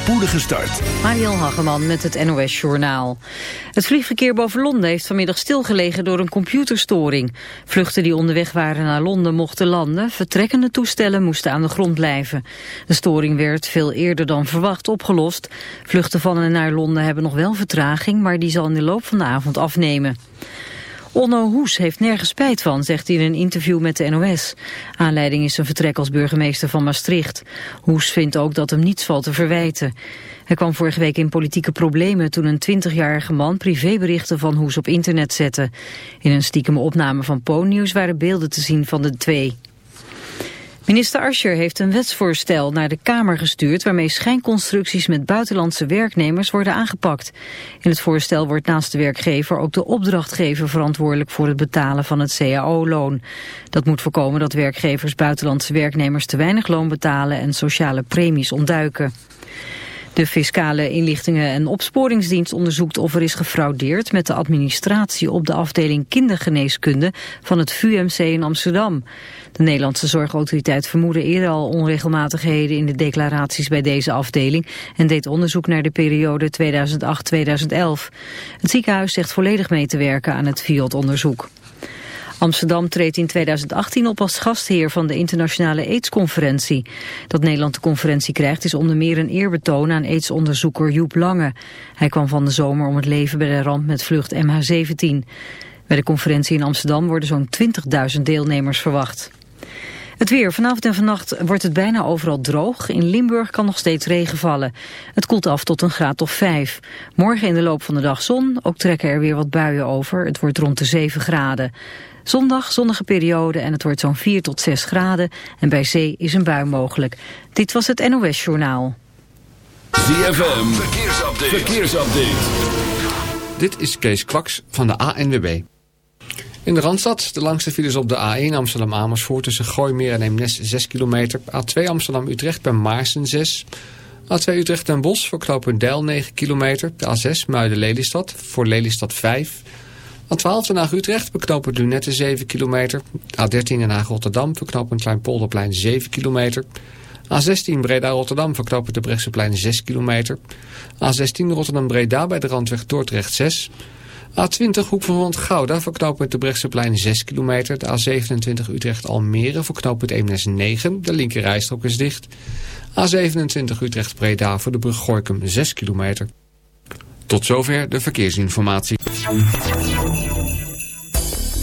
spoedige start. Mariel Hageman met het NOS Journaal. Het vliegverkeer boven Londen heeft vanmiddag stilgelegen door een computerstoring. Vluchten die onderweg waren naar Londen mochten landen. Vertrekkende toestellen moesten aan de grond blijven. De storing werd veel eerder dan verwacht opgelost. Vluchten van en naar Londen hebben nog wel vertraging, maar die zal in de loop van de avond afnemen. Onno Hoes heeft nergens spijt van, zegt hij in een interview met de NOS. Aanleiding is zijn vertrek als burgemeester van Maastricht. Hoes vindt ook dat hem niets valt te verwijten. Hij kwam vorige week in politieke problemen toen een 20-jarige man privéberichten van Hoes op internet zette. In een stiekeme opname van Po-nieuws waren beelden te zien van de twee. Minister Ascher heeft een wetsvoorstel naar de Kamer gestuurd... waarmee schijnconstructies met buitenlandse werknemers worden aangepakt. In het voorstel wordt naast de werkgever ook de opdrachtgever verantwoordelijk... voor het betalen van het CAO-loon. Dat moet voorkomen dat werkgevers buitenlandse werknemers te weinig loon betalen... en sociale premies ontduiken. De Fiscale Inlichtingen en Opsporingsdienst onderzoekt of er is gefraudeerd met de administratie op de afdeling kindergeneeskunde van het VUMC in Amsterdam. De Nederlandse Zorgautoriteit vermoedde eerder al onregelmatigheden in de declaraties bij deze afdeling en deed onderzoek naar de periode 2008-2011. Het ziekenhuis zegt volledig mee te werken aan het FIOD-onderzoek. Amsterdam treedt in 2018 op als gastheer van de internationale AIDS-conferentie. Dat Nederland de conferentie krijgt is onder meer een eerbetoon aan AIDS-onderzoeker Joep Lange. Hij kwam van de zomer om het leven bij de ramp met vlucht MH17. Bij de conferentie in Amsterdam worden zo'n 20.000 deelnemers verwacht. Het weer. Vanavond en vannacht wordt het bijna overal droog. In Limburg kan nog steeds regen vallen. Het koelt af tot een graad of 5. Morgen in de loop van de dag zon. Ook trekken er weer wat buien over. Het wordt rond de 7 graden. Zondag zonnige periode en het wordt zo'n 4 tot 6 graden. En bij zee is een bui mogelijk. Dit was het NOS Journaal. ZFM. Verkeersupdate. Verkeersupdate. Dit is Kees Kwaks van de ANWB. In de Randstad, de langste files op de A1 Amsterdam-Amersfoort tussen Gooimeer en Eemnes 6 kilometer. A2 Amsterdam-Utrecht bij Maarsen 6. A2 Utrecht en Bos voor knooppunt Deil 9 kilometer. De A6 Muiden-Lelystad voor Lelystad 5. A12 Den Haag-Utrecht bij knooppunt Lunette 7 kilometer. A13 Den Haag-Rotterdam voor knooppunt Kleinpolderplein 7 kilometer. A16 Breda-Rotterdam voor knooppunt de Brechtseplein 6 kilometer. A16 Rotterdam-Breda bij de Randweg Dordrecht 6 A20 Hoek van Holland Gouda voor knooppunt de Brechtseplein 6 kilometer. De A27 Utrecht Almere voor knooppunt Eemnes 9. De linkerrijstrook is dicht. A27 Utrecht Breda voor de brug Gorkum 6 kilometer. Tot zover de verkeersinformatie.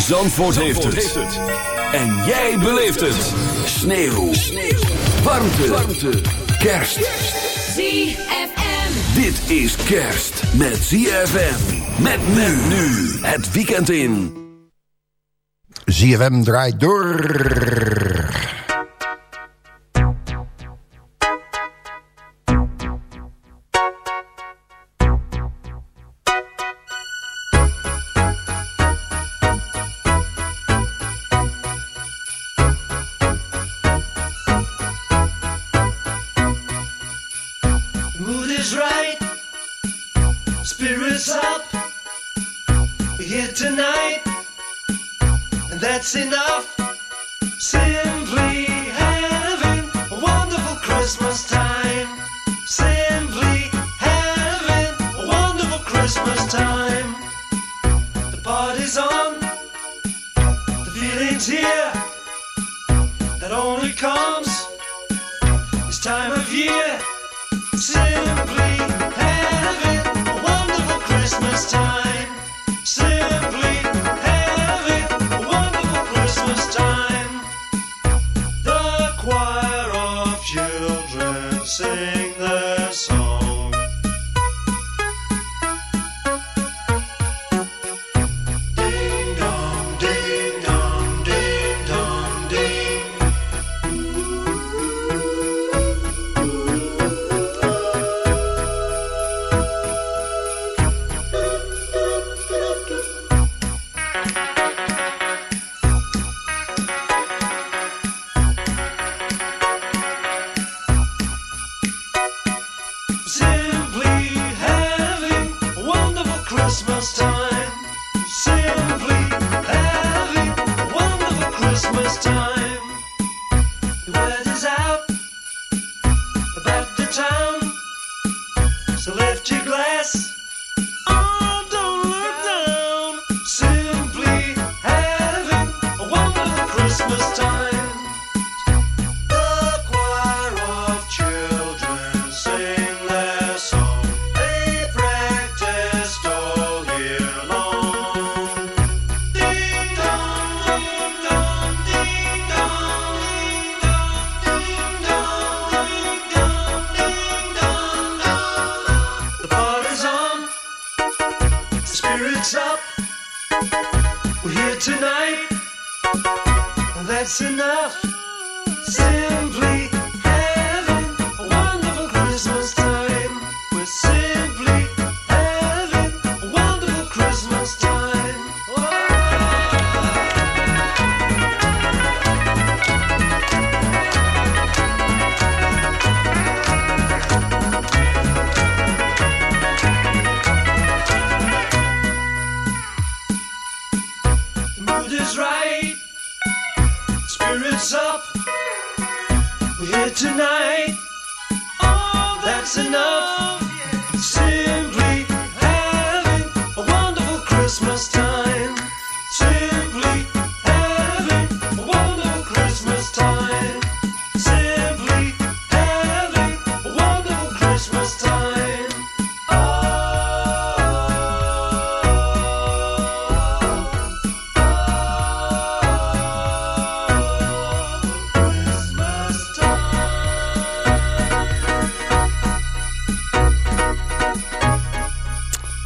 Zandvoort, heeft, het. En jij beleeft het. Sneeuw. Warmte. Warmte. Kerst. ZFM. Dit is kerst met ZFM. Met men nu. Het weekend in. ZFM draait door. Christmas time.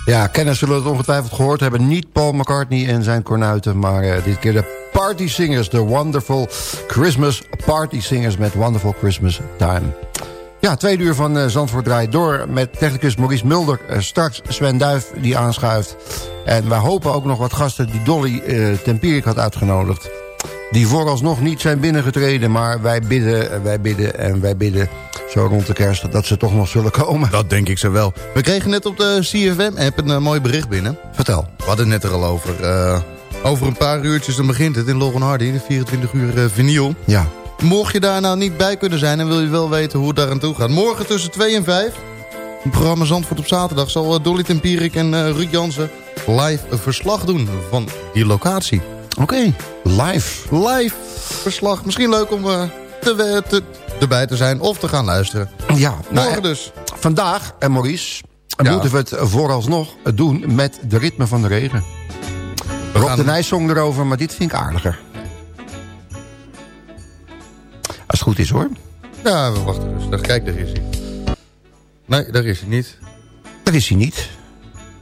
Ja, kenners zullen het ongetwijfeld gehoord hebben. Niet Paul McCartney en zijn kornuiten, maar eh, dit keer de Party Singers. De Wonderful Christmas Party Singers met Wonderful Christmas Time. Ja, tweede uur van eh, Zandvoort draait door met technicus Maurice Mulder. Eh, straks Sven Duif die aanschuift. En wij hopen ook nog wat gasten die Dolly Tempierik had uitgenodigd. Die vooralsnog niet zijn binnengetreden, maar wij bidden, eh, wij bidden en wij bidden zo rond de kerst dat ze toch nog zullen komen. Dat denk ik zo wel. We kregen net op de CFM-app een eh, mooi bericht binnen. Vertel. We hadden het net er al over. Eh, over een paar uurtjes dan begint het in Logan Hardy, de 24 uur vinyl. Ja, Mocht je daar nou niet bij kunnen zijn en wil je wel weten hoe het daar aan toe gaat. Morgen tussen 2 en 5, het programma Zandvoort op zaterdag... zal Dolly Tempierik en Ruud Jansen live een verslag doen van die locatie. Oké. Live. Live verslag. Misschien leuk om eh, te, erbij te zijn of te gaan luisteren. Ja, nou, Morgen eh, dus. vandaag, en Maurice, Ja. moeten we het vooralsnog doen met de ritme van de regen. Rob gaan- de Nijs zong erover, maar dit vind ik aardiger. Als het goed is hoor. Ja, we wachten rustig. Kijk, daar is hij. Nee, daar is hij niet. Dat is hij niet.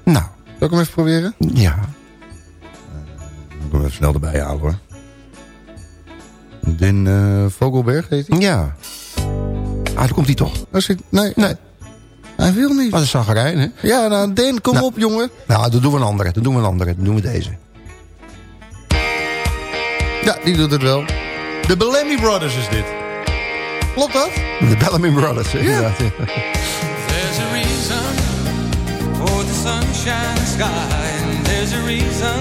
Nou, Zal ik hem even proberen? ja. Ik hem even snel erbij halen hoor. Den eh, Vogelberg heet hij? Ja. Ah, daar komt hij toch. Nee, Nee, hij wil niet. wat een zagerijn, hè? Ja, nou, Den, kom Nou. op jongen. Nou, dan doen we een andere. Dan doen we een andere. Dan doen we deze. Ja, die doet het wel. De Bellamy Brothers is dit. Klopt dat? De Bellamy Brothers, inderdaad, ja. There's a reason for the sunshine sky, and there's a reason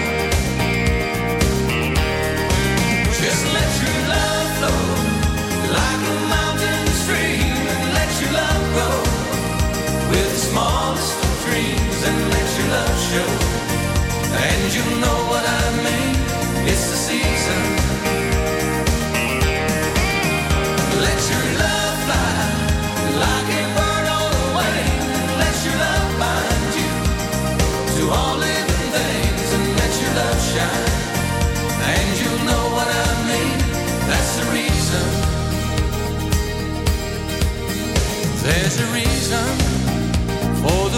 Dreams, and let your love show. And you know what I mean. It's the season. Let your love fly like a bird on the wing. Let your love bind you to all living things and let your love shine. And you know what I mean. That's the reason. There's a reason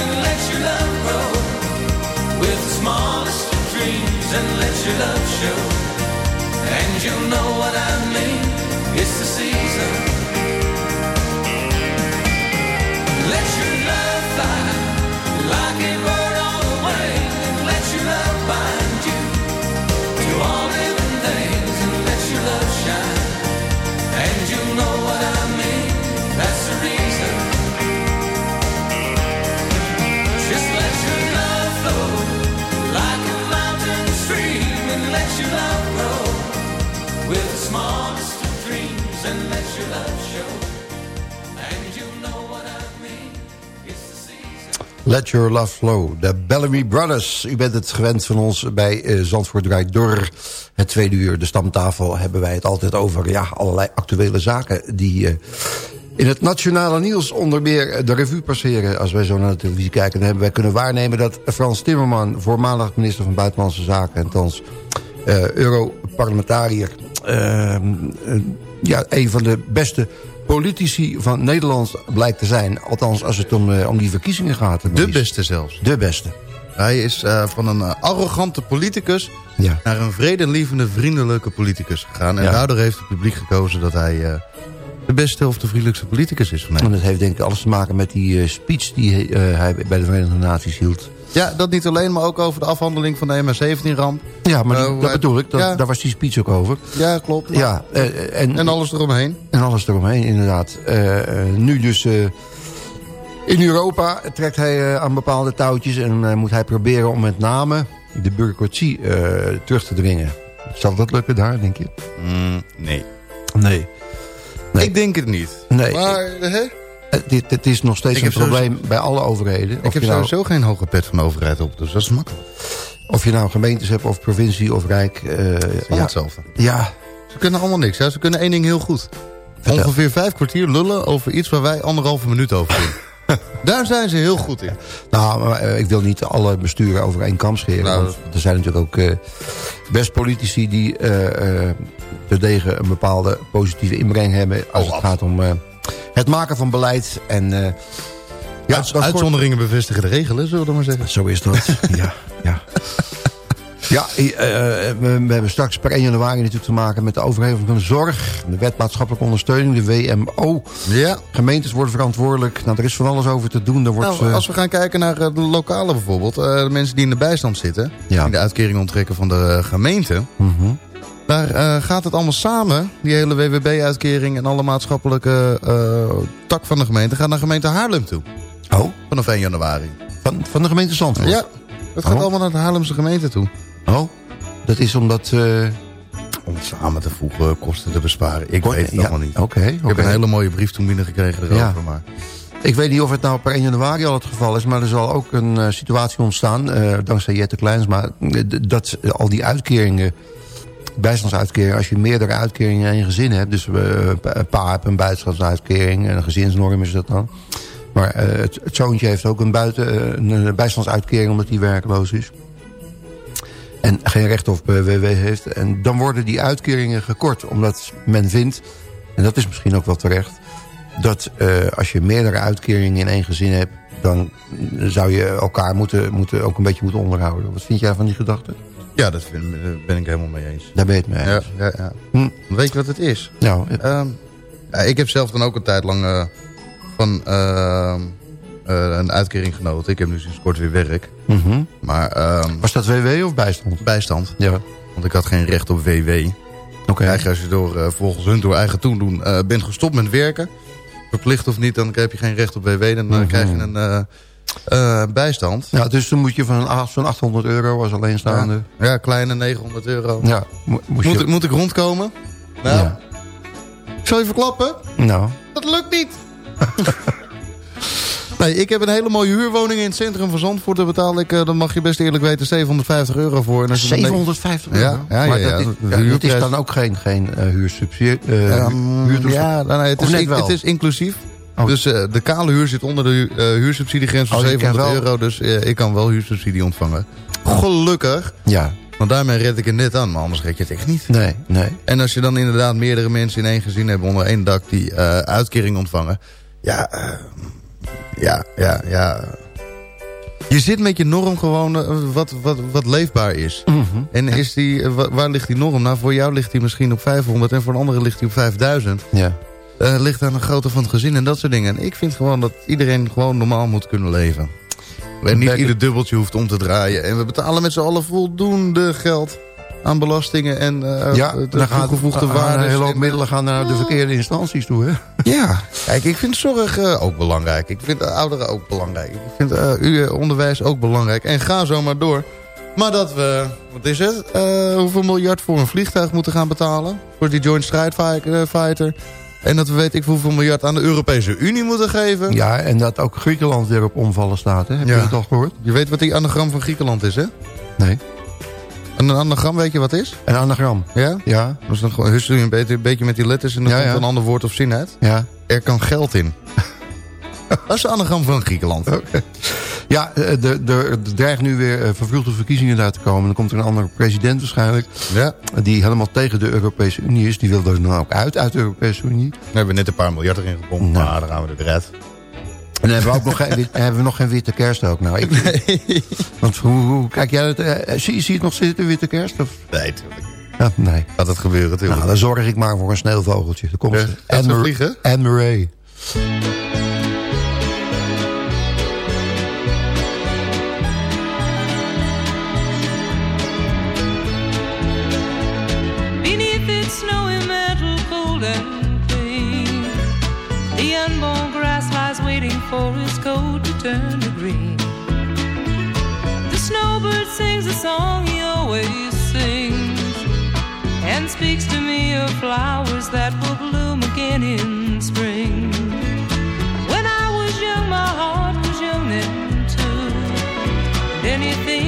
and let your love grow with the smallest of dreams and let your love show. And you'll know what I mean. Let Your Love Flow, de Bellamy Brothers. U bent het gewend van ons bij eh, Zandvoort Draait Door. Het tweede uur, de stamtafel, hebben wij het altijd over... ja, allerlei actuele zaken die eh, in het nationale nieuws... onder meer de revue passeren. Als wij zo naar de televisie kijken... dan hebben wij kunnen waarnemen dat Frans Timmerman... voormalig minister van Buitenlandse Zaken... en thans eh, Europarlementariër... ja, een van de beste politici van Nederland blijkt te zijn. Althans, als het om, eh, om die verkiezingen gaat. De beste zelfs. De beste. Hij is eh, van een eh, arrogante politicus Ja. naar een vredelievende, vriendelijke politicus gegaan. En Ja. daardoor heeft het publiek gekozen dat hij de beste of de vriendelijkste politicus is van En Nederland. dat heeft denk ik alles te maken met die speech die hij bij de Verenigde Naties hield. Ja, dat niet alleen, maar ook over de afhandeling van de MS-17-ramp. Ja, maar die- Eh, dat hij- bedoel ik. Dat, ja. Daar was die speech ook over. Ja, klopt. Ja, eh, en, En alles eromheen. en alles eromheen inderdaad. Eh, eh, nu dus eh, in Europa trekt hij eh, aan bepaalde touwtjes... en eh, moet hij proberen om met name de bureaucratie eh, terug te dringen. Zal dat lukken daar, denk je? Mm, nee. Nee. Nee. Ik denk het niet. Nee. Maar hè? Het, dit, het is nog steeds een sowieso- probleem bij alle overheden. ik Of heb nou- sowieso geen hoge pet van de overheid op, dus dat is makkelijk. Of je nou gemeentes hebt of provincie of rijk. eh, Allemaal ja, hetzelfde. ja, Ze kunnen allemaal niks. Hè? Ze kunnen één ding heel goed. Vertel. Ongeveer vijf kwartier lullen over iets waar wij anderhalve minuut over doen. Daar zijn ze heel goed in. nou, maar, eh, ik wil niet alle besturen over één kam scheren. Nou, want er zijn natuurlijk ook eh, best politici die eh eh, terdege een bepaalde positieve inbreng hebben... als Oh, het gaat om eh, het maken van beleid. En, eh, ja, Uit- uitzonderingen bevestigen de regelen, zullen we maar zeggen. Zo is dat, ja. ja. Ja, eh, eh, we, we hebben straks per 1 januari natuurlijk te maken met de overheving van de zorg. De wet maatschappelijke ondersteuning, de WMO. Ja. Gemeentes worden verantwoordelijk. Nou, er is van alles over te doen. Er wordt, Nou, als we gaan kijken naar de lokale bijvoorbeeld. de mensen die in de bijstand zitten. Ja. Die de uitkering onttrekken van de gemeente. mhm. Daar eh, gaat het allemaal samen. Die hele WWB-uitkering en alle maatschappelijke eh, tak van de gemeente. Gaat naar gemeente Haarlem toe. Oh, Vanaf 1 januari. van, van de gemeente Zandvoort? Ja. Dat gaat Oh. allemaal naar de Haarlemse gemeente toe. Oh, dat is omdat... eh, Om het samen te voegen, kosten te besparen. Ik weet het ja, allemaal niet. Oké, Ik heb een hele mooie brief toen binnengekregen erover. Ja. Maar Ik weet niet of het nou per 1 januari al het geval is... maar er zal ook een situatie ontstaan, dankzij Jette Kleinsma... eh, d- dat al die uitkeringen, bijstandsuitkeringen... als je meerdere uitkeringen in je gezin hebt... dus eh, pa- pa heeft een bijstandsuitkering, een gezinsnorm is dat dan... maar eh, het, zoontje heeft ook een, buiten, eh, een bijstandsuitkering omdat hij werkloos is... en geen recht op WW heeft... en dan worden die uitkeringen gekort, omdat men vindt... en dat is misschien ook wel terecht dat als je meerdere uitkeringen in één gezin hebt... dan zou je elkaar moeten, moeten, ook een beetje moeten onderhouden. Wat vind jij van die gedachte? Ja, dat vind- ben ik helemaal mee eens. Daar ben je het mee Ja, eens. ja, ja. Hm. Weet je wat het is? Nou, ja, ik heb zelf dan ook een tijd lang eh, van ehm, eh, een uitkering genoten. Ik heb nu sinds kort weer werk. mhm. Maar ehm, Was dat WW of bijstand? bijstand, Ja, want ik had geen recht op WW. Als je door, eh, volgens hun door eigen toedoen bent gestopt met werken... verplicht of niet, dan heb je geen recht op WW. Dan Mhm. krijg je een eh, bijstand. Ja, dus dan moet je van zo'n 800 euro als alleenstaande... Ja, kleine 900 euro. Ja, mo- moest je... Moet, ik, moet ik rondkomen? Nou, Ja. ik zal je verklappen. Nou, Dat lukt niet. Nee, ik heb een hele mooie huurwoning in het centrum van Zandvoort. Daar betaal ik, dat mag je best eerlijk weten, 750 euro voor. En als je dan denkt- 750 euro? Ja, ja, ja, maar ja, dat is, ja, is dan ook geen, geen eh, huursubsidie. eh, Ehm, huurtoestand. ja, nou, nee, het, is, het is inclusief. Oh. Dus eh, de kale huur zit onder de eh, huursubsidiegrens van Oh, je kan 700 wel- euro. Dus eh, ik kan wel huursubsidie ontvangen. Gelukkig. Ja, Want daarmee red ik het net aan. Maar anders red je het echt niet. nee, nee. En als je dan inderdaad meerdere mensen in één gezin hebt onder één dak die uitkering ontvangen. Ja, ja, ja, ja. Je zit met je norm gewoon wat, wat, wat leefbaar is. Mhm. En is die, wa- waar ligt die norm? Nou, voor jou ligt die misschien op 500 en voor een andere ligt die op 5000. Ja. Eh, ligt aan de grootte van het gezin en dat soort dingen. En ik vind gewoon dat iedereen gewoon normaal moet kunnen leven. En niet ieder dubbeltje hoeft om te draaien. En we betalen met z'n allen voldoende geld aan belastingen en eh Ja, de toegevoegde gaan waarden. Een hele hoop middelen gaan naar de verkeerde instanties toe, hè? Ja, kijk, ik vind zorg eh, ook belangrijk. Ik vind de ouderen ook belangrijk. Ik vind eh, uw onderwijs ook belangrijk. En ga zo maar door. Maar dat we, wat is het? Hoeveel miljard voor een vliegtuig moeten gaan betalen? Voor die Joint Strike Fi- Fighter. En dat we weet ik hoeveel miljard aan de Europese Unie moeten geven. Ja, en dat ook Griekenland weer op omvallen staat, hè? Heb Ja. je dat al gehoord? Je weet wat die anagram van Griekenland is, hè? Nee. En een anagram, weet je wat is? Een anagram. Ja? Ja, is dan gewoon, hustel je een beetje, een beetje met die letters en dan Ja, komt ja. een ander woord of zin uit. ja. Er kan geld in. dat is de anagram van Griekenland. Eh, er- er er dreigen nu weer eh, vervroegde verkiezingen uit te komen. Dan komt er een andere president waarschijnlijk... Ja. die helemaal tegen de Europese Unie is. Die wil er nou ook uit, uit de Europese Unie. We hebben net een paar miljard erin gepompt, Nou. maar dan gaan we er weer uit. En dan hebben we ook nog geen, hebben we nog geen witte kerst ook. Nou, ik, Want hoe, hoe kijk jij het? eh, zie, zie je het nog zitten, witte kerst? Of? Nee, tuurlijk. Ja, nee. Gaat het gebeuren, tuurlijk. Nou, dan zorg ik maar voor een sneeuwvogeltje. Daar komt Ja, Anne- vliegen? Anne Murray. For its coat to turn to green. The snowbird sings a song he always sings, and speaks to me of flowers that will bloom again in spring. When I was young, my heart was young then too. Anything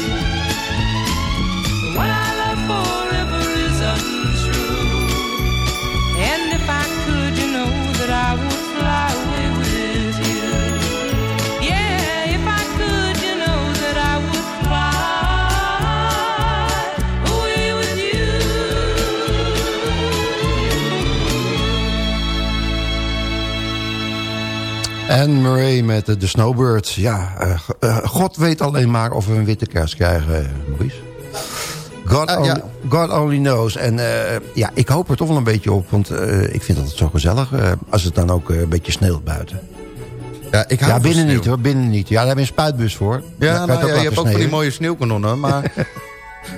Anne Murray met de, de Snowbird. Ja, eh, eh, God weet alleen maar of we een witte kerst krijgen, eh, Maurice. God, only, ja. God only knows. En ja, ik hoop er toch wel een beetje op. Want ik vind het zo gezellig. als het dan ook een beetje sneeuwt buiten. Ja, ik Ja, binnen sneeuw. niet hoor. Binnen niet. Ja, daar heb je een spuitbus voor. Ja, nou, ja, je hebt ook van die mooie sneeuwkanonnen, maar...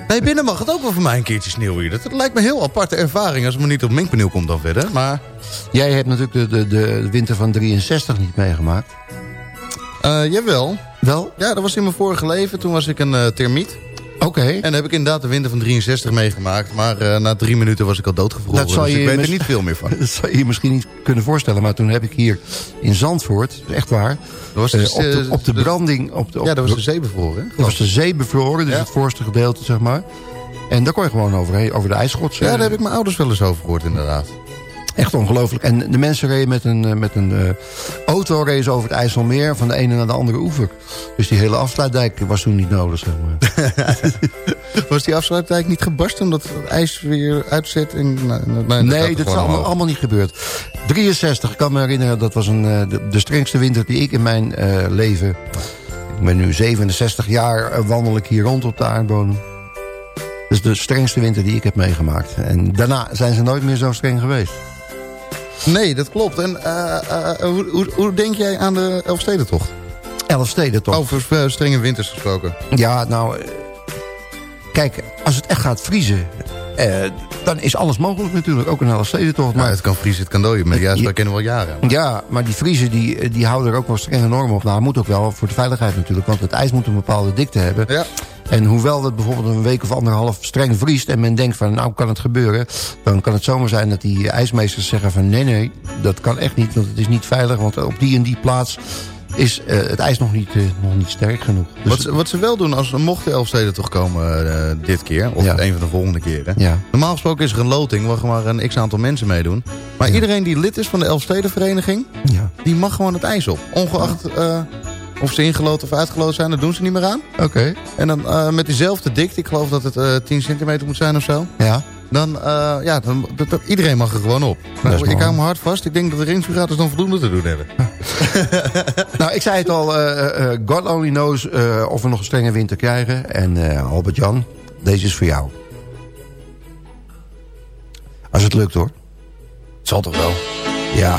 nee, binnen mag het ook wel voor mij een keertje sneeuwen hier. Dat lijkt me een heel aparte ervaring als het maar niet op mengpaneel komt dan verder. Maar Jij hebt natuurlijk de, de, de winter van 63 niet meegemaakt. eh jawel. Wel? Ja, dat was in mijn vorige leven. Toen was ik een eh, termiet. Oké. En dan heb ik inderdaad de winter van 63 meegemaakt. Maar eh, na drie minuten was ik al doodgevroren. Dat zal dus je ik weet er niet veel meer van. Dat zou je je misschien niet kunnen voorstellen. Maar toen heb ik hier in Zandvoort, echt waar... Was eh, dus, op, de, eh, op de dus- branding... Op de, op Ja, dat was de- de zee bevroren. Dat was de zee bevroren, dus Ja. het voorste gedeelte, zeg maar. En daar kon je gewoon overheen, over de ijsschot. Ja, daar heb ik mijn ouders wel eens over gehoord, inderdaad. Echt ongelooflijk. En de mensen reden met een, eh, met een eh, auto race over het IJsselmeer... van de ene naar de andere oever. Dus die hele afsluitdijk was toen niet nodig, zeg maar. Was die afsluitdijk niet gebarsten omdat het ijs weer uitzet? En, nou, nou, nou, nee, dat is allemaal, niet gebeurd. 63, ik kan me herinneren, dat was een, eh, de, de strengste winter die ik in mijn leven... Ik ben nu 67 jaar, wandel ik hier rond op de aardbodem. Dus de strengste winter die ik heb meegemaakt. En daarna zijn ze nooit meer zo streng geweest. Nee, dat klopt. En eh, eh, hoe, hoe, hoe denk jij aan de Elfstedentocht? Elf steden toch? Over eh, strenge winters gesproken. Ja, nou... Kijk, als het echt gaat vriezen... eh, dan is alles mogelijk natuurlijk. Ook een hele stedentocht. Maar Maar het kan vriezen, het kan dooien. Maar ja, dat kennen we al jaren. Ja, maar die Vriezen die, die houden er ook wel strenge normen op. Nou, moet ook wel voor de veiligheid natuurlijk. Want het ijs moet een bepaalde dikte hebben. Ja. En hoewel het bijvoorbeeld een week of anderhalf streng vriest... en men denkt van, nou kan het gebeuren... dan kan het zomaar zijn dat die ijsmeesters zeggen van... nee, nee, dat kan echt niet, want het is niet veilig... want op die en die plaats is eh, het ijs nog niet, eh, nog niet sterk genoeg. Dus, Wat, ze- wat ze wel doen, als mocht de Elfstedentocht komen eh, dit keer... of Ja. een van de volgende keren... ja, Normaal gesproken is er een loting waar maar een x-aantal mensen meedoen. Maar Ja. iedereen die lid is van de Elfstedenvereniging... ja. die mag gewoon het ijs op. Ongeacht of ze ingeloten of uitgeloten zijn, dat doen ze niet meer aan. Oké. En dan met diezelfde dikte, ik geloof dat het eh 10 centimeter moet zijn of zo... Ja. Dan, eh, ja, dan dat, dat- iedereen mag er gewoon op. Nou, ik hou me hard vast. Ik denk dat de ringsfrigators dan voldoende te doen hebben. Nou, ik zei het al, eh, eh, God only knows eh, of we nog een strenge winter krijgen. En eh, Albert-Jan, deze is voor jou. Als het lukt hoor. Het zal toch wel. Ja.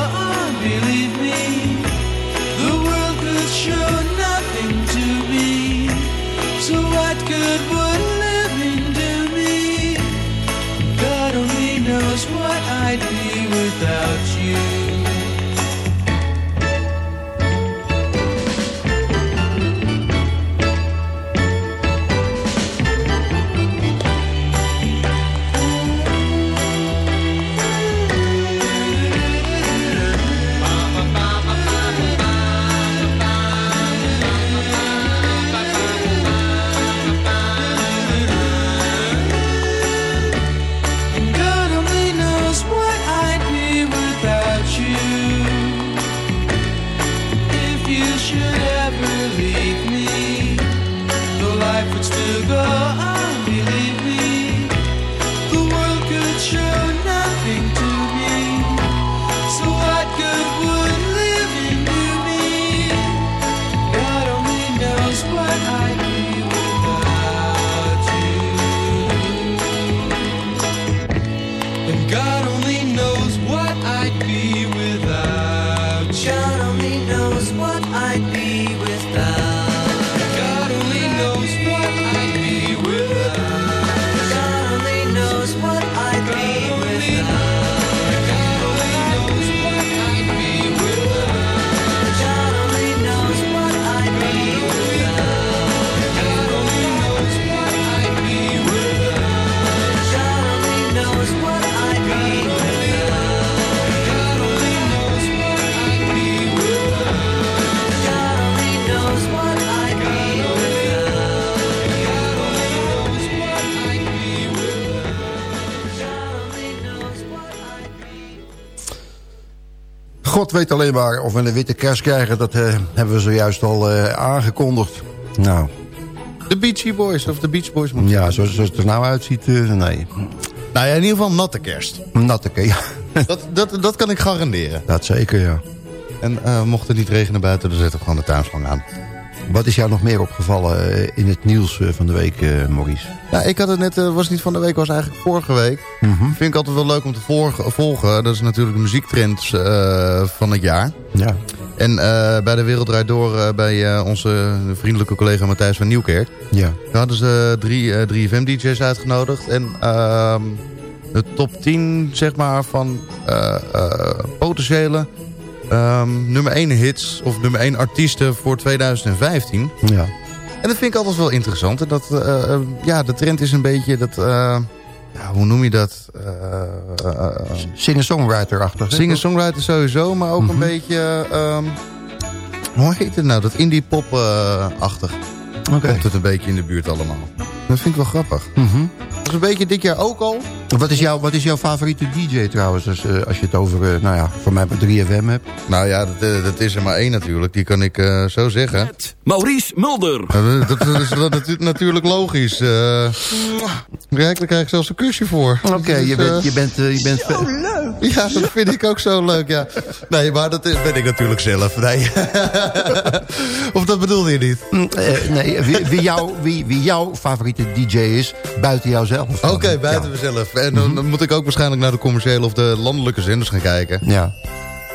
God weet alleen maar of we een witte kerst krijgen. Dat eh, hebben we zojuist al eh, aangekondigd. Nou, De Beachy Boys, of de Beach Boys moet ja, zoals, zoals het er nou uitziet, eh, nee. Nou ja, in ieder geval natte kerst. Natteke, ja. Dat, dat, dat kan ik garanderen. Dat zeker, ja. En mocht het niet regenen buiten, dan zetten we gewoon de tuinslang aan. Wat is jou nog meer opgevallen eh, in het nieuws eh, van de week, eh, Maurice? Ja, ik had het net, was niet van de week, was eigenlijk vorige week. Vind ik altijd wel leuk om te volgen. Dat is natuurlijk de muziektrends van het jaar. Ja. En bij de Wereld Draait Door, bij onze vriendelijke collega Matthijs van Nieuwkerk... Ja. Daar hadden ze drie, drie FM-dj's uitgenodigd. En ehm, de top 10, zeg maar, van potentiële ehm, nummer 1 hits... of nummer 1 artiesten voor 2015. Ja. En dat vind ik altijd wel interessant. En dat, eh, eh, ja, de trend is een beetje dat... eh, ja, hoe noem je dat? Eh, Singer-songwriter-achtig. Singer-songwriter sowieso, maar ook een beetje... ehm, hoe heet het nou? Dat indie-pop-achtig. Oké. Komt het een beetje in de buurt allemaal. Dat vind ik wel grappig. Mhm. Dat is een beetje dit jaar ook al. Wat is, jouw, wat is jouw favoriete DJ trouwens, als, eh, als je het over, eh, nou ja, voor mij maar 3FM hebt? Nou ja, dat, eh, dat is er maar één natuurlijk. Die kan ik eh, zo zeggen. Maurice Mulder. Dat, is dat natuurlijk logisch. eh Kijk, daar krijg ik zelfs een kusje voor. Oké, je Dus, eh, bent... Je bent, je bent Ja, dat vind ik ook zo leuk, ja. Nee, maar dat is- ben ik natuurlijk zelf. Nee. of dat bedoelde je niet? Mm, eh, nee, wie, wie, jou, wie, wie jouw favoriete DJ is, buiten jouzelf. Oké, buiten Ja. mezelf. En dan, dan moet ik ook waarschijnlijk naar de commerciële of de landelijke zenders gaan kijken. Ja.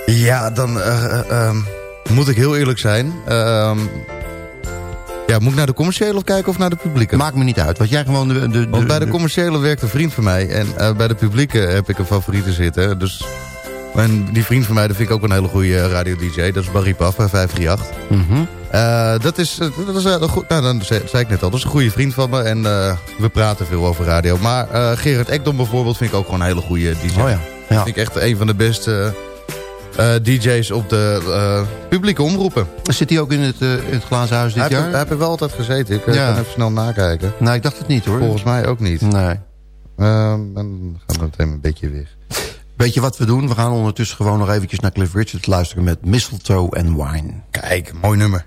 Ja, dan eh, eh, ehm, moet ik heel eerlijk zijn. Ehm, ja, moet ik naar de commerciële of kijken of naar de publieke? Maakt me niet uit. Wat jij gewoon de... de, de Want bij de commerciële werkt een vriend van mij. En eh, bij de publieke heb ik een favoriete zitten. Dus, en die vriend van mij, dat vind ik ook een hele goede radio-dj. Dat is Barry Paf bij 538. Mhm. Eh, dat is, eh, dat is eh, goed, nou, dan zei, zei ik net al, dat is een goede vriend van me. En eh, we praten veel over radio. Maar eh, Gerard Ekdom bijvoorbeeld vind ik ook gewoon een hele goede DJ. Oh ja. ja. Vind ik echt een van de beste eh, DJ's op de eh, publieke omroepen. Zit hij ook in het, eh, in het glazen huis dit Hij jaar? heeft, hij heeft er wel altijd gezeten. Ik eh, Ja. kan even snel nakijken. Nou, ik dacht het niet hoor. Volgens mij ook niet. Nee. Ehm, dan gaan we meteen een beetje weg. Weet je wat we doen? We gaan ondertussen gewoon nog eventjes naar Cliff Richard luisteren met Mistletoe and Wine. Kijk, mooi nummer.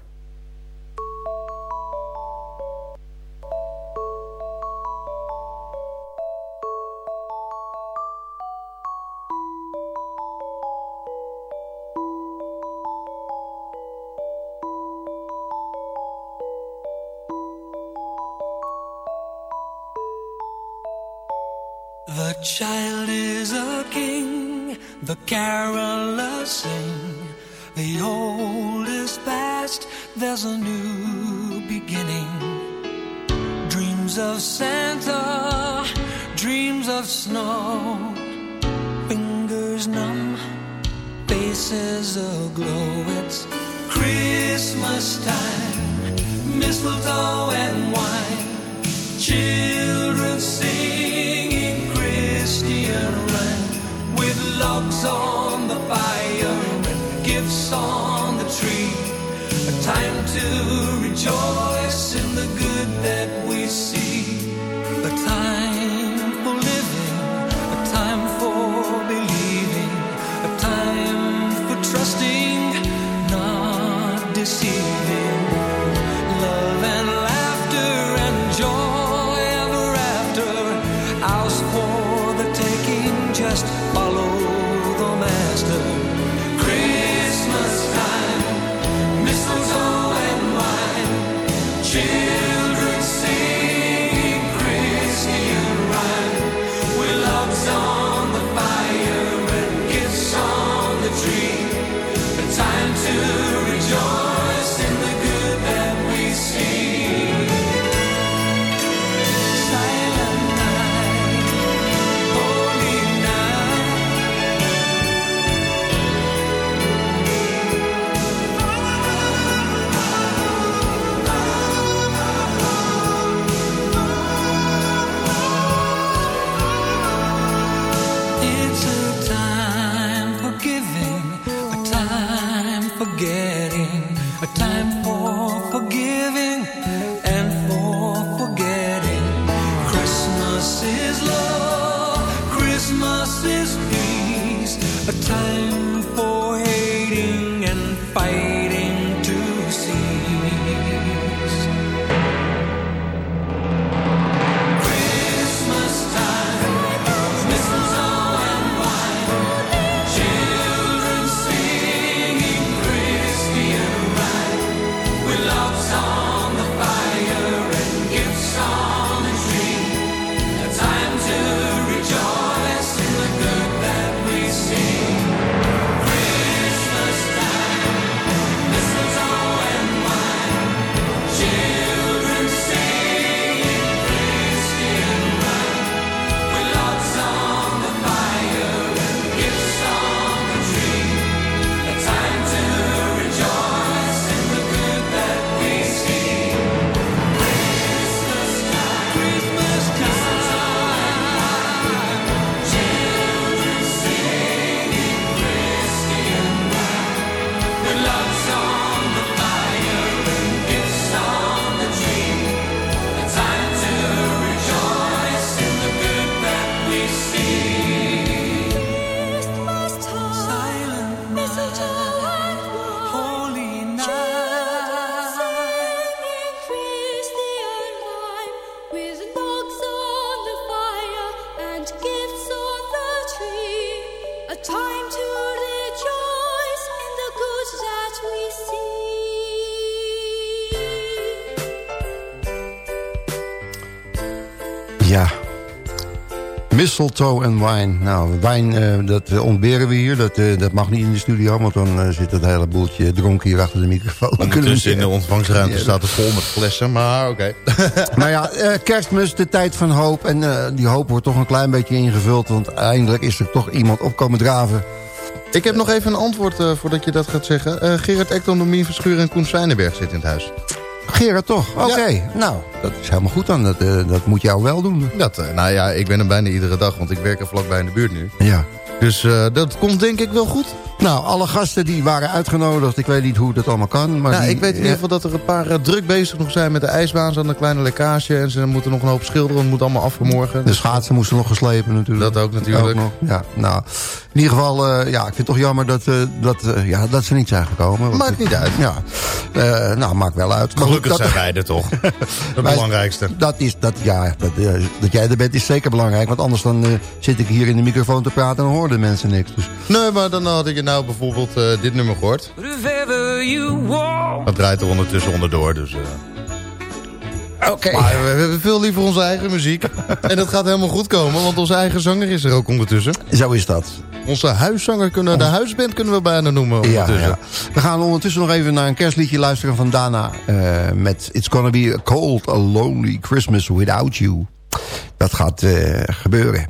Child is a king, the carolers sing. The old is past, there's a new beginning. Dreams of Santa, dreams of snow. Fingers numb, faces aglow. It's Christmas time, mistletoe and wine. Children to rejoice It's a time Ja. Mistletoe en wine. Nou, wijn, eh, dat eh, ontberen we hier. Dat, eh, dat mag niet in de studio, want dan zit het hele boeltje dronken hier achter de microfoon. Ondertussen in de ontvangstruimte Ja, staat het vol met flessen, maar oké. Maar ja, eh, kerstmis, de tijd van hoop. En die hoop wordt toch een klein beetje ingevuld. Want eindelijk is er toch iemand opkomen draven. Ik heb nog even een antwoord voordat je dat gaat zeggen. Gerard Ekdom, Domien Verschuur en Koen Zwijnenberg zitten in het huis. Gerard toch? Oké, nou, dat is helemaal goed dan. Dat, eh, dat moet jou wel doen. Dat, eh, nou ja, ik ben er bijna iedere dag, want ik werk er vlakbij in de buurt nu. Ja. Dus eh, dat komt denk ik wel goed. Nou, alle gasten die waren uitgenodigd. Ik weet niet hoe dat allemaal kan. Maar nou, die- ik weet in ieder geval dat er een paar eh, druk bezig nog zijn met de ijsbaan. Ze een kleine lekkage en ze moeten nog een hoop schilderen. Het moet allemaal afgemorgen. De schaatsen moesten nog geslepen natuurlijk. Dat ook natuurlijk. Ook nog. Ja, nou, in ieder geval, eh, ja, ik vind het toch jammer dat, eh, dat, ja, dat ze niet zijn gekomen. Maakt niet uit. Ja, nou, maakt wel uit. Maar Gelukkig dat, zijn wij er toch. Het belangrijkste. Dat is, dat, ja, dat, dat jij er bent is zeker belangrijk. Want anders dan zit ik hier in de microfoon te praten en horen de mensen niks. Dus Nee, maar dan had ik nou bijvoorbeeld eh, dit nummer gehoord. Walk Dat draait er ondertussen onderdoor, dus... Oké. Maar we, we hebben veel liever onze eigen muziek. en dat gaat helemaal goed komen, want onze eigen zanger is er ook ondertussen. Zo is dat. Onze huiszanger, kunnen, de huisband kunnen we bijna noemen Ja, ondertussen. ja. We gaan ondertussen nog even naar een kerstliedje luisteren van Dana. eh, met It's Gonna Be a Cold, a Lonely Christmas Without You. Dat gaat eh, gebeuren.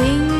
Senhor.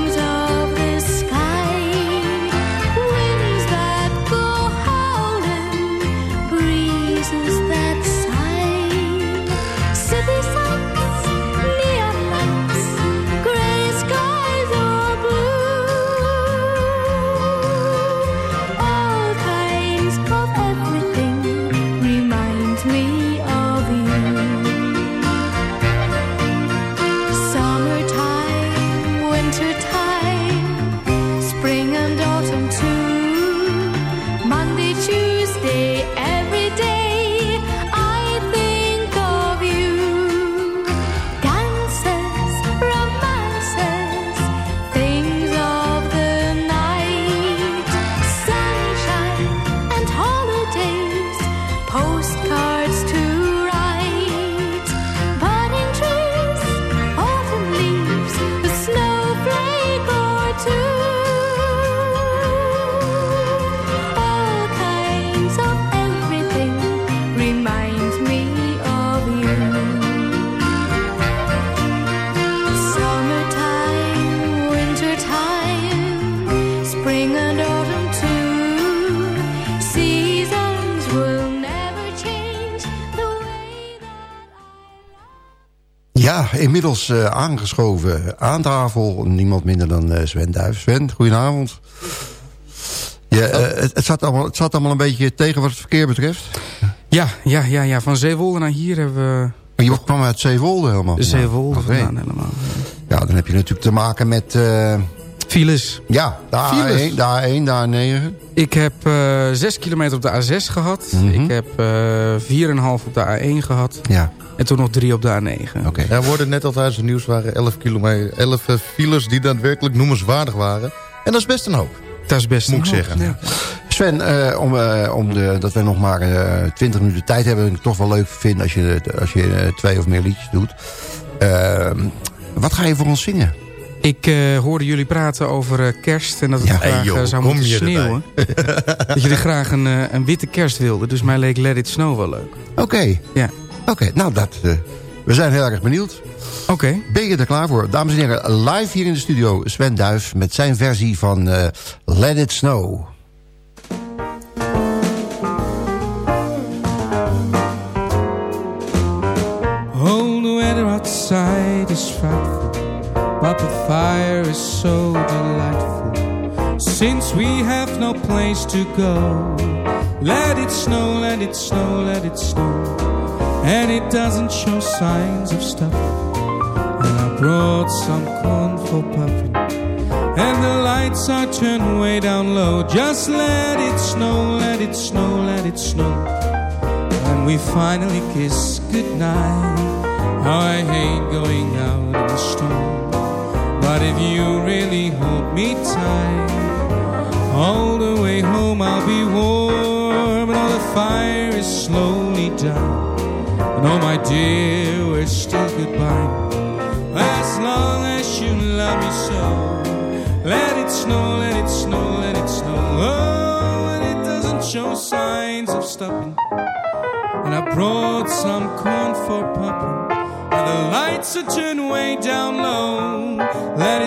Inmiddels eh, aangeschoven aan tafel. Niemand minder dan eh, Sven Duif. Sven, goedenavond. Ja, eh, het, het, zat allemaal, het zat allemaal een beetje tegen wat het verkeer betreft. Ja, ja, ja, ja. van Zeewolde naar hier hebben we... Maar je kwam uit Zeewolde helemaal. Zeewolde vandaan helemaal. Ja, dan heb je natuurlijk te maken met... Files. ja, de Files. A1, de A1, de A9. Ik heb eh 6 kilometer op de A6 gehad. Mhm. Ik heb eh 4,5 op de A1 gehad. Ja, En toen nog 3 op de A9. oké. Er worden net al tijdens het nieuws waren 11, kilometer, 11 eh, files die daadwerkelijk noemenswaardig waren. En dat is best een hoop. Dat is best Moet een ik hoop, zeggen. ja. Sven, eh, om, eh, om de, dat we nog maar eh 20 minuten tijd hebben... ik het toch wel leuk vind als je, als je twee of meer liedjes doet. Eh, wat ga je voor ons zingen? Ik eh, hoorde jullie praten over eh, kerst en dat het Ja, graag joh, eh, zou moeten sneeuwen. dat jullie graag een, eh, een witte kerst wilden. Dus mij leek Let It Snow wel leuk. Oké, Ja. oké. nou, dat, eh, we zijn heel erg benieuwd. Oké. Ben je er klaar voor? Dames en heren, live hier in de studio Sven Duif... met zijn versie van eh, Let It Snow. Oh, the weather outside is frightful, but the fire is so delightful. Since we have no place to go, let it snow, let it snow, let it snow. And it doesn't show signs of stopping. And I brought some corn for puffing. And the lights are turned way down low. Just let it snow, let it snow, let it snow. And we finally kiss goodnight, how I hate going out in the storm. But if you really hold me tight, all the way home I'll be warm, and all the fire is slowly down. And oh my dear, we're still goodbye. As long as you love me so, let it snow, let it snow, let it snow. Oh, and it doesn't show signs of stopping. And I brought some corn for popping. And the lights are turned way down low.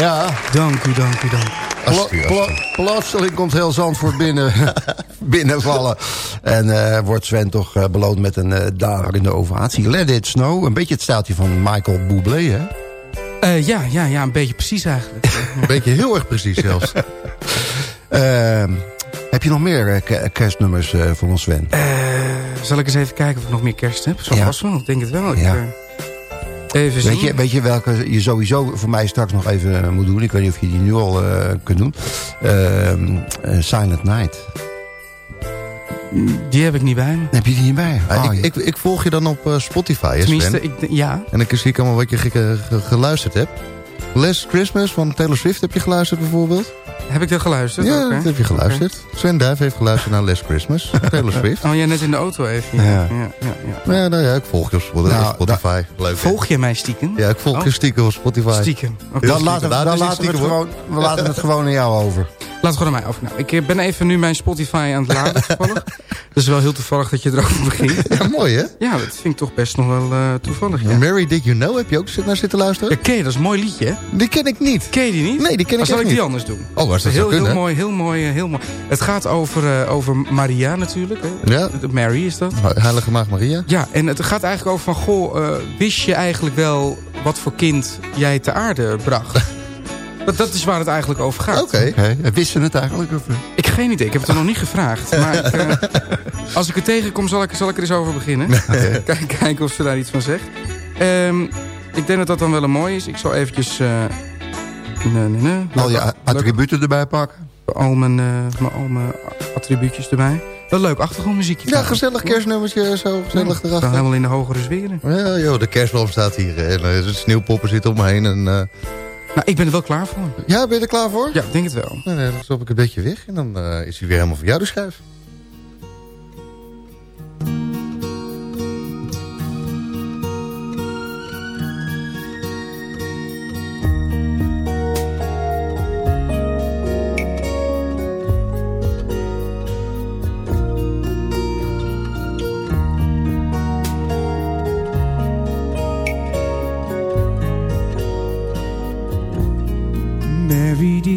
Ja, Dank u, dank u, dank u. pla pla plotseling komt heel Zandvoort binnen, binnenvallen. En eh, wordt Sven toch eh, beloond met een uh, daverende ovatie. Let It Snow, een beetje het staaltje van Michael Bublé, hè? Eh, ja, ja, ja, een beetje precies eigenlijk. Een beetje heel erg precies zelfs. Ehm, heb je nog meer ke- kerstnummers eh, voor ons, Sven? Eh, zal ik eens even kijken of ik nog meer kerst heb? Zo Ja. vast wel, ik denk het wel. Ik, Ja. Even zien. Weet je, weet je welke je sowieso voor mij straks nog even eh, moet doen? Ik weet niet of je die nu al eh, kunt doen. Ehm, eh, Silent Night. Die heb ik niet bij me. Heb je die niet bij? Ja, Oh, ik, ik, ik volg je dan op Spotify, hè, Tenminste, ik, ja. En dan zie ik allemaal wat je ge- ge- geluisterd hebt. Last Christmas van Taylor Swift heb je geluisterd bijvoorbeeld? Heb ik dat geluisterd? ja, ook, dat heb je geluisterd. Sven Duif heeft geluisterd naar Last Christmas Taylor Swift. Oh, jij net in de auto even. Ja, Ja. ja, ja, ja. Ja, nou ja, ik volg je op Spotify. Nou, Spotify. Leuk. Volg je mij stiekem? Ja, ik volg Oh. je stiekem op Spotify. Stiekem. Oké. Dan, laten, we- dan laten we, het gewoon, we laten het gewoon aan jou over. Laat het gewoon aan mij over. Nou, ik eh, ben even nu mijn Spotify aan het laden toevallig. Dat is wel heel toevallig dat je erover begint. Ja, mooi hè? Ja, dat vind ik toch best nog wel eh, toevallig, ja. Mary Did You Know, heb je ook naar zitten luisteren? Ja, ken je, dat is een mooi liedje, hè? Die ken ik niet. Ken je die niet? Nee, die ken ik Dan zal ik die niet. anders doen. Oh, als dat heel, heel mooi, heel mooi, eh, heel mooi. Het gaat over, over Maria natuurlijk. Hè? Ja. Mary is dat. Heilige Maagd Maria. Ja, en het gaat eigenlijk over van... Goh, wist je eigenlijk wel wat voor kind jij te aarde bracht? dat, dat is waar het eigenlijk over gaat. Oké. Wisten we het eigenlijk? Of, Ik heb geen idee, ik heb het er nog niet gevraagd. Maar ik, eh, als ik het tegenkom, zal ik, zal ik er eens over beginnen. Kijk, kijken of ze daar iets van zegt. Ehm, ik denk dat dat dan wel een mooi is. Ik zal eventjes... eh, nee, nee, nee. al je attributen erbij pakken? al mijn, eh, mijn, al mijn attribuutjes erbij. Een leuk achtergrondmuziekje. Ja, gezellig kerstnummertje, zo gezellig Ja, erachter. helemaal in de hogere sferen. Ja, joh, de kerstboom staat hier en de sneeuwpoppen zitten om me heen. En, eh, Nou, ik ben er wel klaar voor. ja, ben je er klaar voor? Ja, ik denk het wel. Nou, dan stop ik een beetje weg en dan eh, is hij weer helemaal voor jou de schuif.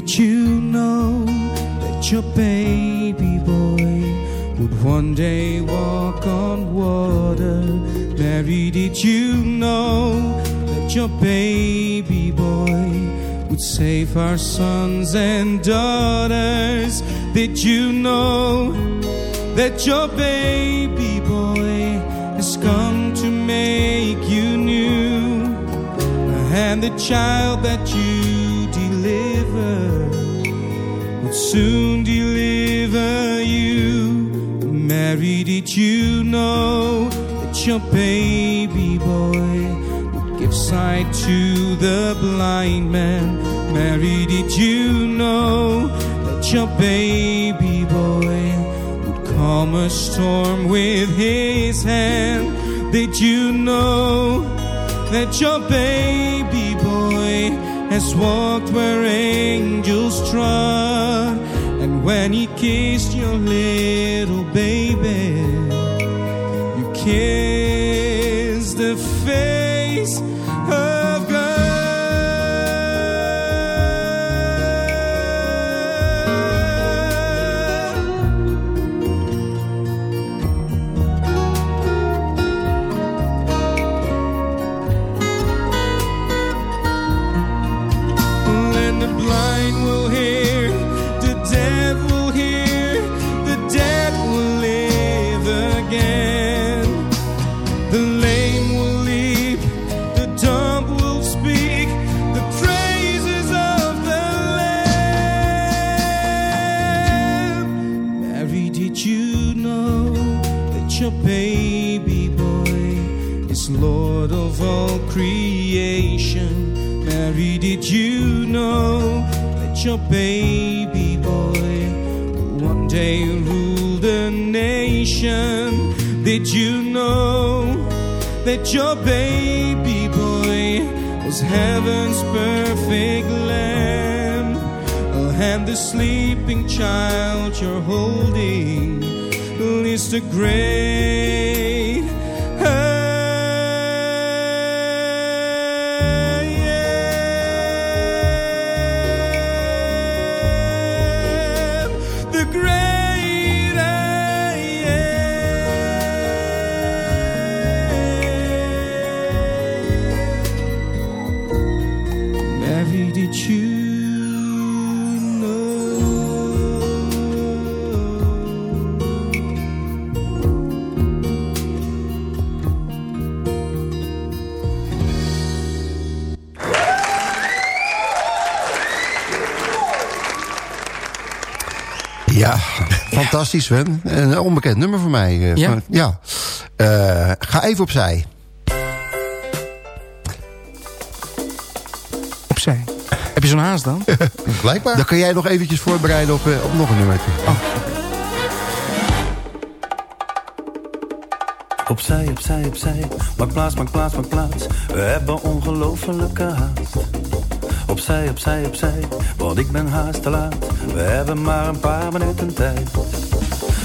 Did you know that your baby boy would one day walk on water? Mary, did you know that your baby boy would save our sons and daughters? Did you know that your baby boy has come to make you new? And the child that you soon deliver you. Mary, did you know that your baby boy would give sight to the blind man? Mary, did you know that your baby boy would calm a storm with his hand? Did you know? that your baby boy has walked where angels trod. When he kissed your little baby, you kissed the face that your baby boy was heaven's perfect lamb? Oh, and the sleeping child you're holding is the great fantastisch Sven. Een onbekend nummer voor mij. eh, Ja? van- ja. Eh, ga even opzij. Opzij. Heb je zo'n haast dan? Blijkbaar. Dan kan jij nog eventjes voorbereiden op, eh, op nog een nummertje. Opzij, opzij, opzij. Maak plaats, maak plaats, maak plaats. We hebben ongelofelijke haast. Opzij, opzij, opzij. Want ik ben haast te laat. We hebben maar een paar minuten tijd.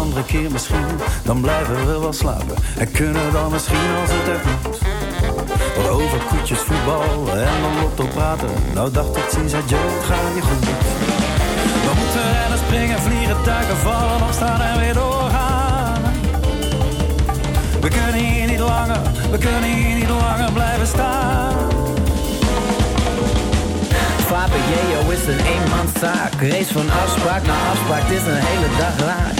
andere keer misschien, dan blijven we wel slapen. En kunnen dan misschien als het echt moet. Wat over koetjes, voetbal en dan lotto praten. Nou dacht ik, zie zei Joe, het gaat je goed. We moeten rennen, springen, vliegen, duiken, vallen, opstaan en weer doorgaan. We kunnen hier niet langer, we kunnen hier niet langer blijven staan. Fabio is een eenmanszaak. Race van afspraak naar afspraak, het is een hele dag raak.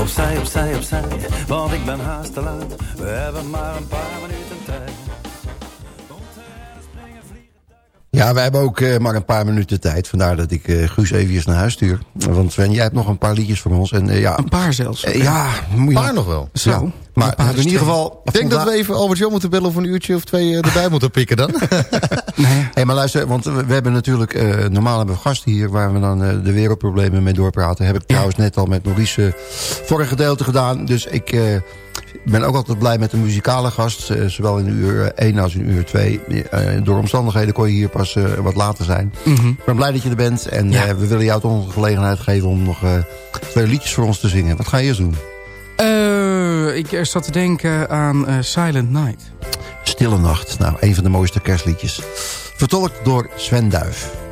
Opzij, opzij, opzij, want ik ben haast te laat. We hebben maar een paar minuten tijd. Ja, wij hebben ook eh, maar een paar minuten tijd. Vandaar dat ik eh, Guus even naar huis stuur. Want Sven, jij hebt nog een paar liedjes voor ons. En, eh, ja, Een paar zelfs. ja, moet je Paar nog wel. Zo. Ja, maar in ieder geval... Ik denk dat we even Albert Jan moeten bellen of een uurtje of twee eh, erbij moeten pikken dan. Nee. Hé, maar luister, want we, we hebben natuurlijk... eh, normaal hebben we gasten hier waar we dan eh, de wereldproblemen mee doorpraten. Heb ik trouwens net al met Maurice eh, voor een gedeelte gedaan. Dus ik ben ook altijd blij met een muzikale gast. zowel in uur 1 als in uur 2. door omstandigheden kon je hier pas wat later zijn. Ik ben blij dat je er bent. En Ja. we willen jou toch nog de gelegenheid geven om nog twee liedjes voor ons te zingen. Wat ga je eerst doen? Eh, ik er zat te denken aan eh, Silent Night. Stille Nacht. Nou, een van de mooiste kerstliedjes. Vertolkt door Sven Duif.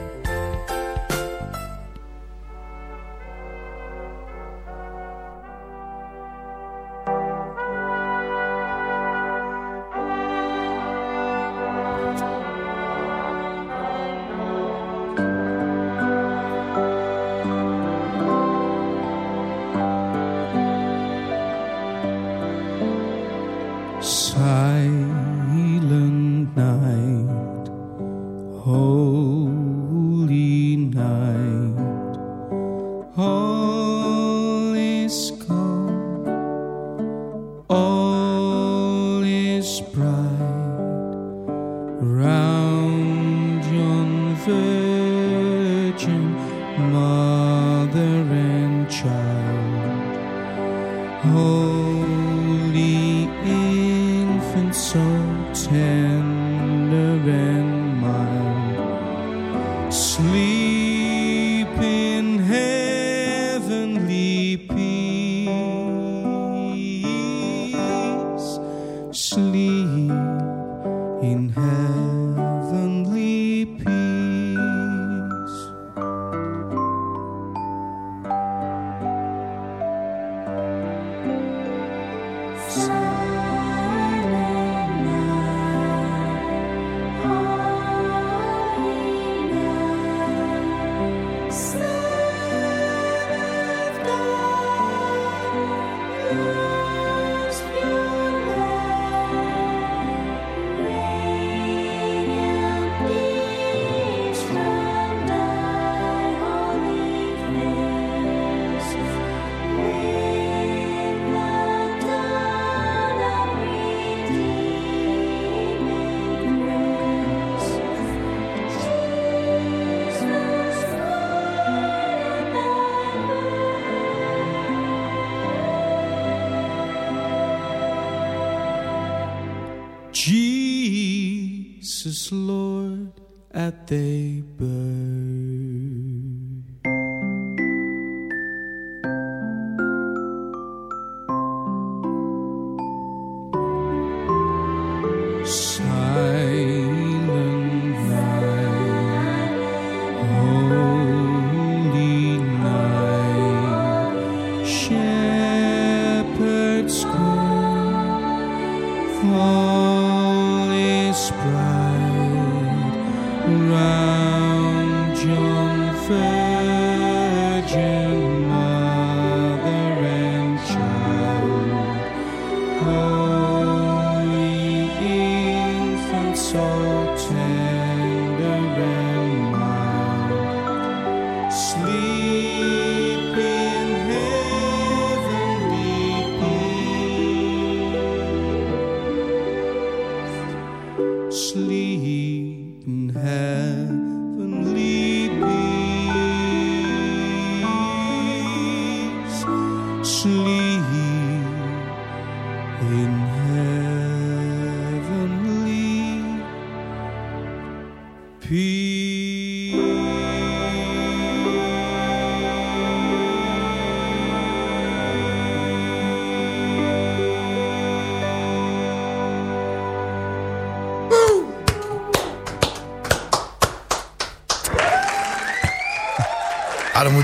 Christ.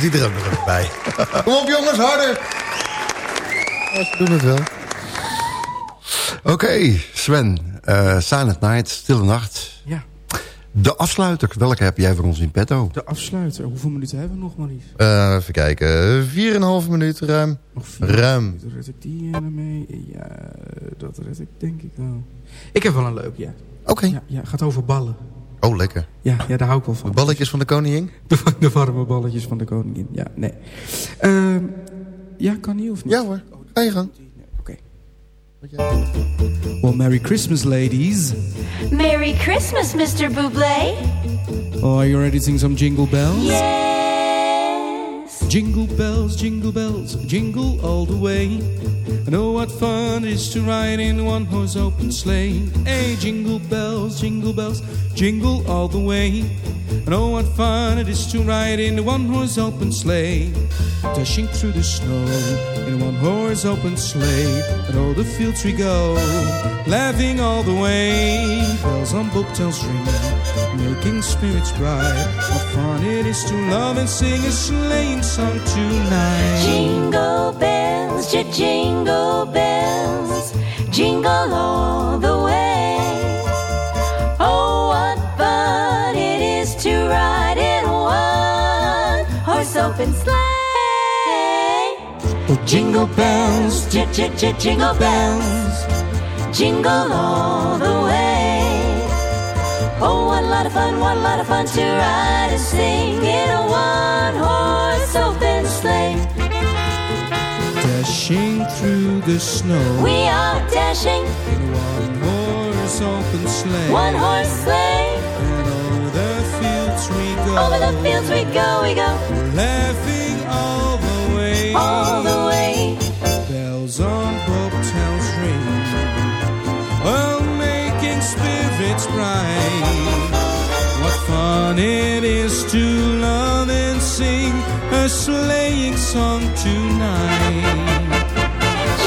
Moet die er ook nog even bij. Kom op jongens, harder! Ja, ze doen het wel. Oké, Sven. eh Silent Night, Stille Nacht. Ja. De afsluiter, welke heb jij voor ons in petto? De afsluiter. Hoeveel minuten hebben we nog, Maries? Eh, even kijken. 4,5 minuten ruim. Ruim. Dan red ik die er mee. Ja, dat red ik denk ik wel. Ik heb wel een leuk, ja. Oké. Ja, ja, gaat over ballen. Oh, lekker. Ja, ja, daar hou ik wel van. De balletjes van de koningin? De, de warme balletjes van de koningin. Ja, nee. Ehm, ja, kan niet of niet? Ja hoor. Ga je gang. Well, Merry Christmas, ladies. Merry Christmas, Mr. Bublé. Oh, are you ready to sing some jingle bells? Jingle bells, jingle bells, jingle all the way. I know what fun it is to ride in one horse open sleigh. Hey, jingle bells, jingle bells, jingle all the way. I know what fun it is to ride in a one horse open sleigh. Dashing through the snow in a one horse open sleigh. And all the fields we go, laughing all the way. Bells on bobtails ring, making spirits bright. What fun it is to love and sing a sleighing song tonight. Jingle bells, jingle bells, jingle all the way. Oh, what fun it is to ride in one horse open sleigh. Jingle bells, j- j- j- jingle bells, jingle all the way. Oh, what a lot of fun, what a lot of fun to ride and sing in a one horse open sleigh. Dashing through the snow We are dashing in one horse open sleigh. one horse sleigh. And over the fields we go. Over the fields we go, we go Laughing all the way. all sleighing song tonight.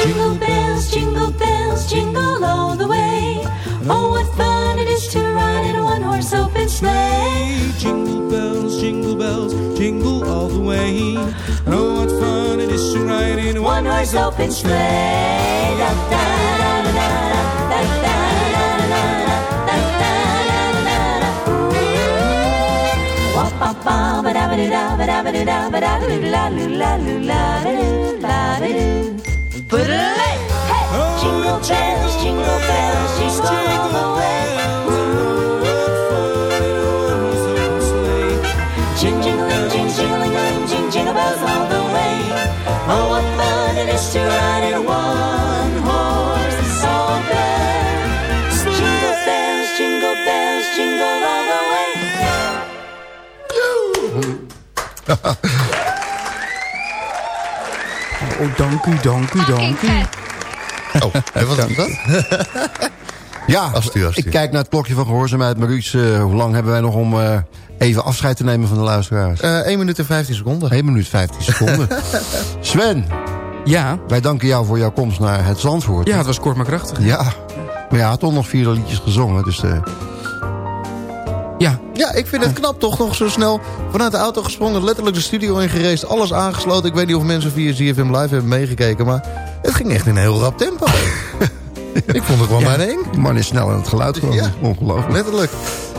Jingle bells, jingle bells, jingle all the way. Oh, what fun it is to ride in a one horse open sleigh. Jingle bells, jingle bells, jingle all the way. Oh, what fun it is to ride in a One horse open sleigh. Da, da, Jingle bells, jingle bells, jingle all the way. Jing, jingling, jing, jingling, jing, jing, jingle bells all the way. Oh, what fun it is to ride in a Oh, dank u, dank u, dank u. Oh, en wat is dat? Ja, Als u, als u. ik kijk naar het klokje van gehoorzaamheid. Maurice, eh, hoe lang hebben wij nog om eh, even afscheid te nemen van de luisteraars? Eh 1 minuut en 15 seconden. 1 minuut 15 seconden. Sven, Ja, wij danken jou voor jouw komst naar het Zandvoort. ja, het was kort maar krachtig. Ja, maar ja, toch nog vier liedjes gezongen. Dus eh, Ja, Ja, ik vind het knap toch nog zo snel vanuit de auto gesprongen, letterlijk de studio ingereisd, alles aangesloten. Ik weet niet of mensen via ZFM Live hebben meegekeken, maar het ging echt in een heel rap tempo. ik vond het gewoon bijna eng. die man is snel aan het geluid gewoon. Ja. Ongelooflijk. Letterlijk.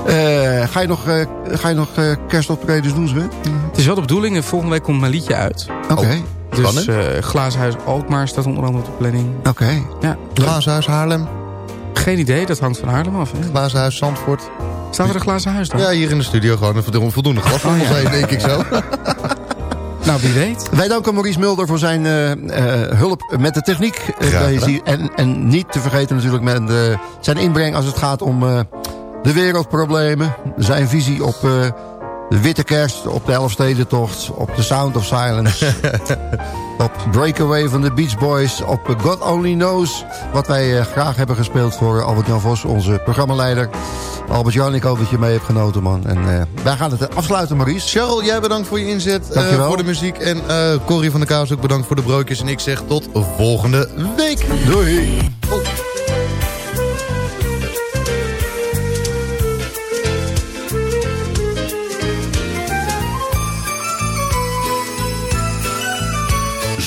Eh, ga je nog, eh, ga je nog eh, kerstoptredens doen, Sven? het is wel de bedoeling. en Volgende week komt mijn liedje uit. Oké. Dus eh Glazenhuis Alkmaar staat onder andere op de planning. Oké. Ja. Glazenhuis Haarlem. Geen idee, dat hangt van Haarlem af. Hè? Glazenhuis Zandvoort. Staat er een glazen huis dan? Ja, hier in de studio gewoon een voldoende- voldoende glas van Oh, ja. denk ik zo. Nou, wie weet. Wij danken Maurice Mulder voor zijn eh, eh, hulp met de techniek. Zie- en, en niet te vergeten natuurlijk met zijn inbreng als het gaat om eh, de wereldproblemen. Zijn visie op eh, de witte kerst, op de Elfstedentocht, op The Sound of Silence. op Breakaway van de Beach Boys, op God Only Knows. Wat wij eh, graag hebben gespeeld voor Albert-Jan Vos, onze programmaleider. Albert-Jan, ik hoop dat je mee hebt genoten, man. En eh, wij gaan het afsluiten, Maurice. Charles, jij bedankt voor je inzet eh, Dankjewel. voor de muziek. En eh Corrie van der Kaas ook bedankt voor de broodjes. En ik zeg tot volgende week. Doei.